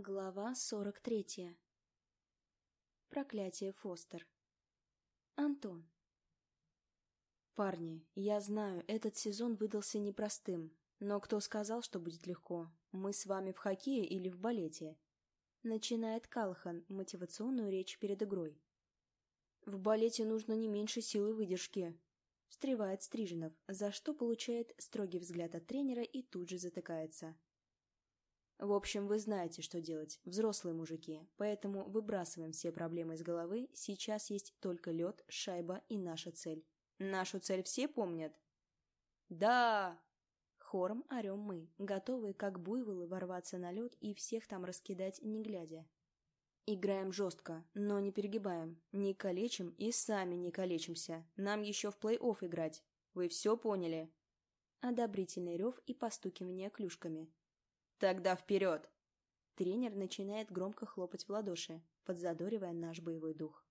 Глава 43. Проклятие Фостер. Антон. Парни, я знаю, этот сезон выдался непростым, но кто сказал, что будет легко? Мы с вами в хоккее или в балете? Начинает Калхан мотивационную речь перед игрой. В балете нужно не меньше силы выдержки. Встревает Стриженов, за что получает строгий взгляд от тренера и тут же затыкается. В общем, вы знаете, что делать, взрослые мужики, поэтому выбрасываем все проблемы из головы, сейчас есть только лед, шайба и наша цель. Нашу цель все помнят? Да! Хором орем мы, готовые, как буйволы, ворваться на лед и всех там раскидать, не глядя. Играем жестко, но не перегибаем, не калечим и сами не калечимся. Нам еще в плей-офф играть. Вы все поняли? Одобрительный рев и постукивание клюшками. «Тогда вперед!» Тренер начинает громко хлопать в ладоши, подзадоривая наш боевой дух.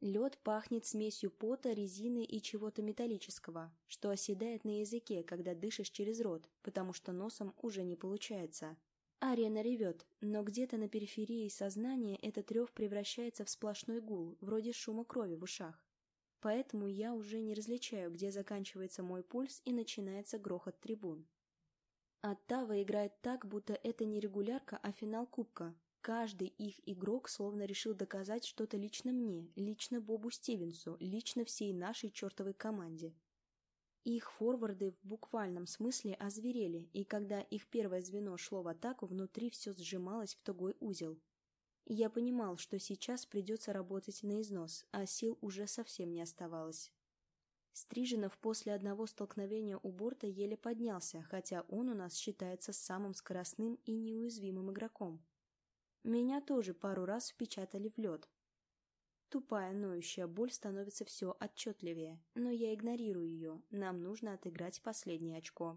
Лед пахнет смесью пота, резины и чего-то металлического, что оседает на языке, когда дышишь через рот, потому что носом уже не получается. Арена ревет, но где-то на периферии сознания этот рев превращается в сплошной гул, вроде шума крови в ушах. Поэтому я уже не различаю, где заканчивается мой пульс и начинается грохот трибун. Оттава играет так, будто это не регулярка, а финал Кубка. Каждый их игрок словно решил доказать что-то лично мне, лично Бобу Стивенсу, лично всей нашей чертовой команде. Их форварды в буквальном смысле озверели, и когда их первое звено шло в атаку, внутри все сжималось в тугой узел. Я понимал, что сейчас придется работать на износ, а сил уже совсем не оставалось. Стриженов после одного столкновения у борта еле поднялся, хотя он у нас считается самым скоростным и неуязвимым игроком. Меня тоже пару раз впечатали в лед. Тупая ноющая боль становится все отчетливее, но я игнорирую ее, нам нужно отыграть последнее очко.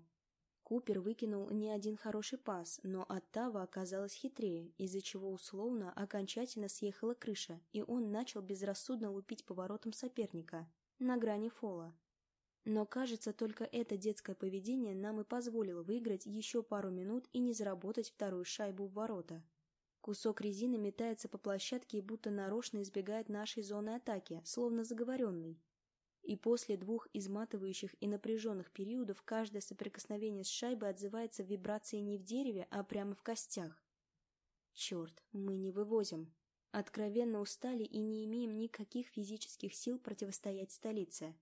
Купер выкинул не один хороший пас, но Оттава оказалась хитрее, из-за чего условно окончательно съехала крыша, и он начал безрассудно лупить поворотом соперника – на грани фола. Но, кажется, только это детское поведение нам и позволило выиграть еще пару минут и не заработать вторую шайбу в ворота. Кусок резины метается по площадке и будто нарочно избегает нашей зоны атаки, словно заговоренный. И после двух изматывающих и напряженных периодов каждое соприкосновение с шайбой отзывается вибрацией не в дереве, а прямо в костях. Черт, мы не вывозим. Откровенно устали и не имеем никаких физических сил противостоять столице.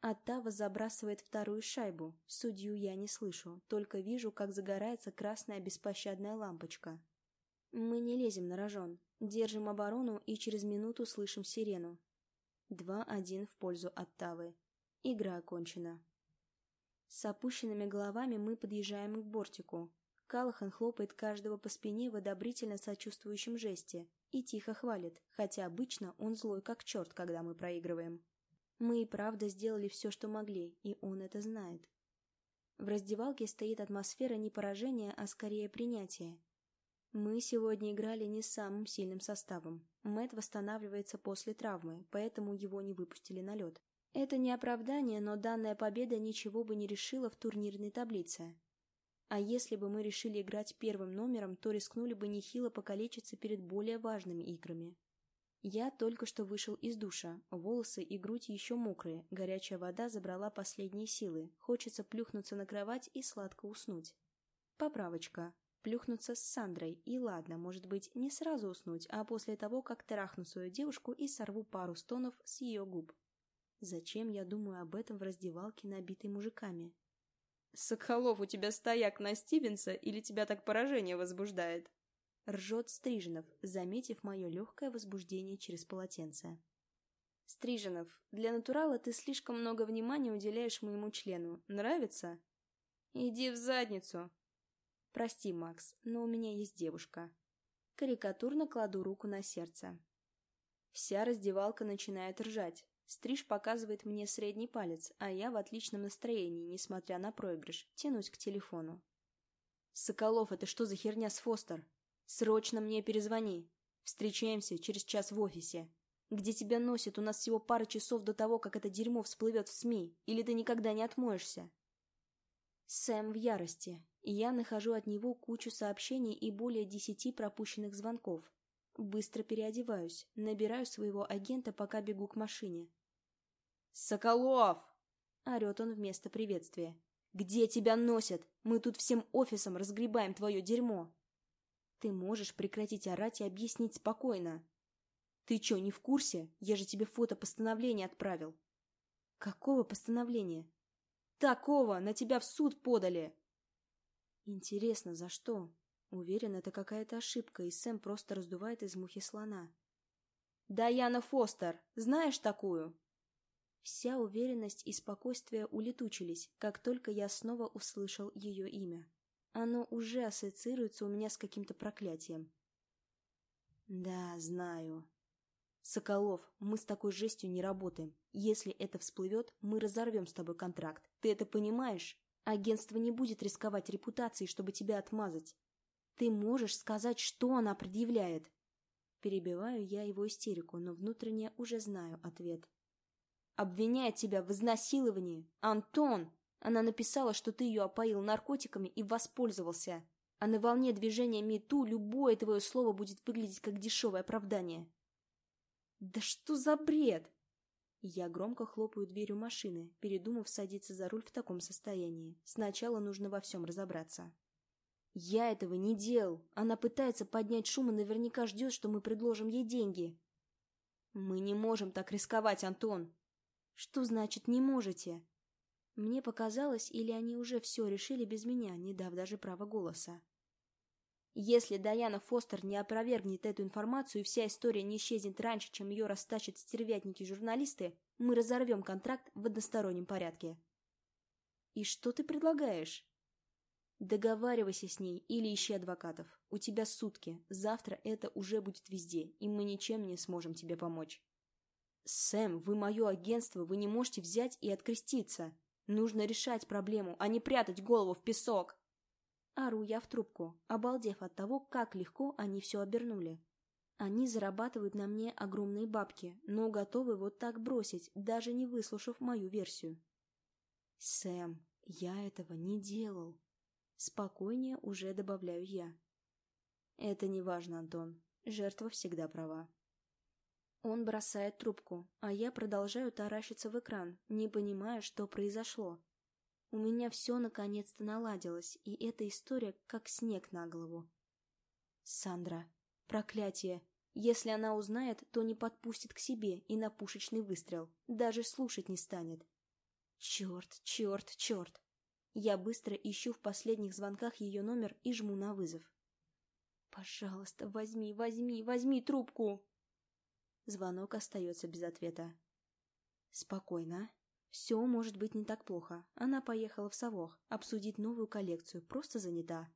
Оттава забрасывает вторую шайбу. Судью я не слышу, только вижу, как загорается красная беспощадная лампочка. Мы не лезем на рожон, держим оборону и через минуту слышим сирену. 2-1 в пользу Оттавы. Игра окончена. С опущенными головами мы подъезжаем к бортику. Калахан хлопает каждого по спине в одобрительно сочувствующем жесте и тихо хвалит, хотя обычно он злой как черт, когда мы проигрываем. Мы и правда сделали все, что могли, и он это знает. В раздевалке стоит атмосфера не поражения, а скорее принятия. Мы сегодня играли не самым сильным составом. Мэт восстанавливается после травмы, поэтому его не выпустили на лед. Это не оправдание, но данная победа ничего бы не решила в турнирной таблице. А если бы мы решили играть первым номером, то рискнули бы нехило покалечиться перед более важными играми. Я только что вышел из душа, волосы и грудь еще мокрые, горячая вода забрала последние силы, хочется плюхнуться на кровать и сладко уснуть. Поправочка. Плюхнуться с Сандрой, и ладно, может быть, не сразу уснуть, а после того, как трахну свою девушку и сорву пару стонов с ее губ. Зачем я думаю об этом в раздевалке, набитой мужиками? «Соколов, у тебя стояк на Стивенса или тебя так поражение возбуждает?» Ржет Стриженов, заметив мое легкое возбуждение через полотенце. «Стриженов, для натурала ты слишком много внимания уделяешь моему члену. Нравится?» «Иди в задницу!» «Прости, Макс, но у меня есть девушка». Карикатурно кладу руку на сердце. Вся раздевалка начинает ржать. Стриж показывает мне средний палец, а я в отличном настроении, несмотря на проигрыш, тянусь к телефону. «Соколов, это что за херня с Фостер? Срочно мне перезвони. Встречаемся через час в офисе. Где тебя носит? У нас всего пара часов до того, как это дерьмо всплывет в СМИ. Или ты никогда не отмоешься?» Сэм в ярости, я нахожу от него кучу сообщений и более десяти пропущенных звонков. Быстро переодеваюсь, набираю своего агента, пока бегу к машине. «Соколов!» — орет он вместо приветствия. «Где тебя носят? Мы тут всем офисом разгребаем твое дерьмо!» «Ты можешь прекратить орать и объяснить спокойно!» «Ты чё, не в курсе? Я же тебе фото постановления отправил!» «Какого постановления?» «Такого! На тебя в суд подали!» «Интересно, за что?» Уверен, это какая-то ошибка, и Сэм просто раздувает из мухи слона. «Даяна Фостер! Знаешь такую?» Вся уверенность и спокойствие улетучились, как только я снова услышал ее имя. Оно уже ассоциируется у меня с каким-то проклятием. «Да, знаю», «Соколов, мы с такой жестью не работаем. Если это всплывет, мы разорвем с тобой контракт. Ты это понимаешь? Агентство не будет рисковать репутацией, чтобы тебя отмазать. Ты можешь сказать, что она предъявляет?» Перебиваю я его истерику, но внутренне уже знаю ответ. «Обвиняет тебя в изнасиловании! Антон!» Она написала, что ты ее опоил наркотиками и воспользовался. А на волне движения МИТУ любое твое слово будет выглядеть как дешевое оправдание. «Да что за бред?» Я громко хлопаю дверью машины, передумав садиться за руль в таком состоянии. Сначала нужно во всем разобраться. «Я этого не делал. Она пытается поднять шум и наверняка ждет, что мы предложим ей деньги». «Мы не можем так рисковать, Антон!» «Что значит «не можете»?» Мне показалось, или они уже все решили без меня, не дав даже права голоса. Если Даяна Фостер не опровергнет эту информацию и вся история не исчезнет раньше, чем ее растащат стервятники-журналисты, мы разорвем контракт в одностороннем порядке. И что ты предлагаешь? Договаривайся с ней или ищи адвокатов. У тебя сутки. Завтра это уже будет везде, и мы ничем не сможем тебе помочь. Сэм, вы мое агентство, вы не можете взять и откреститься. Нужно решать проблему, а не прятать голову в песок. Ору я в трубку, обалдев от того, как легко они все обернули. Они зарабатывают на мне огромные бабки, но готовы вот так бросить, даже не выслушав мою версию. Сэм, я этого не делал. Спокойнее уже добавляю я. Это не важно, Антон. Жертва всегда права. Он бросает трубку, а я продолжаю таращиться в экран, не понимая, что произошло. У меня все наконец-то наладилось, и эта история как снег на голову. Сандра. Проклятие. Если она узнает, то не подпустит к себе и на пушечный выстрел. Даже слушать не станет. Черт, черт, черт. Я быстро ищу в последних звонках ее номер и жму на вызов. «Пожалуйста, возьми, возьми, возьми трубку!» Звонок остается без ответа. «Спокойно. Все может быть не так плохо. Она поехала в Совох обсудить новую коллекцию, просто занята.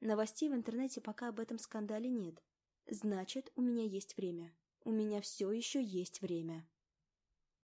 Новостей в интернете пока об этом скандале нет. Значит, у меня есть время. У меня все еще есть время.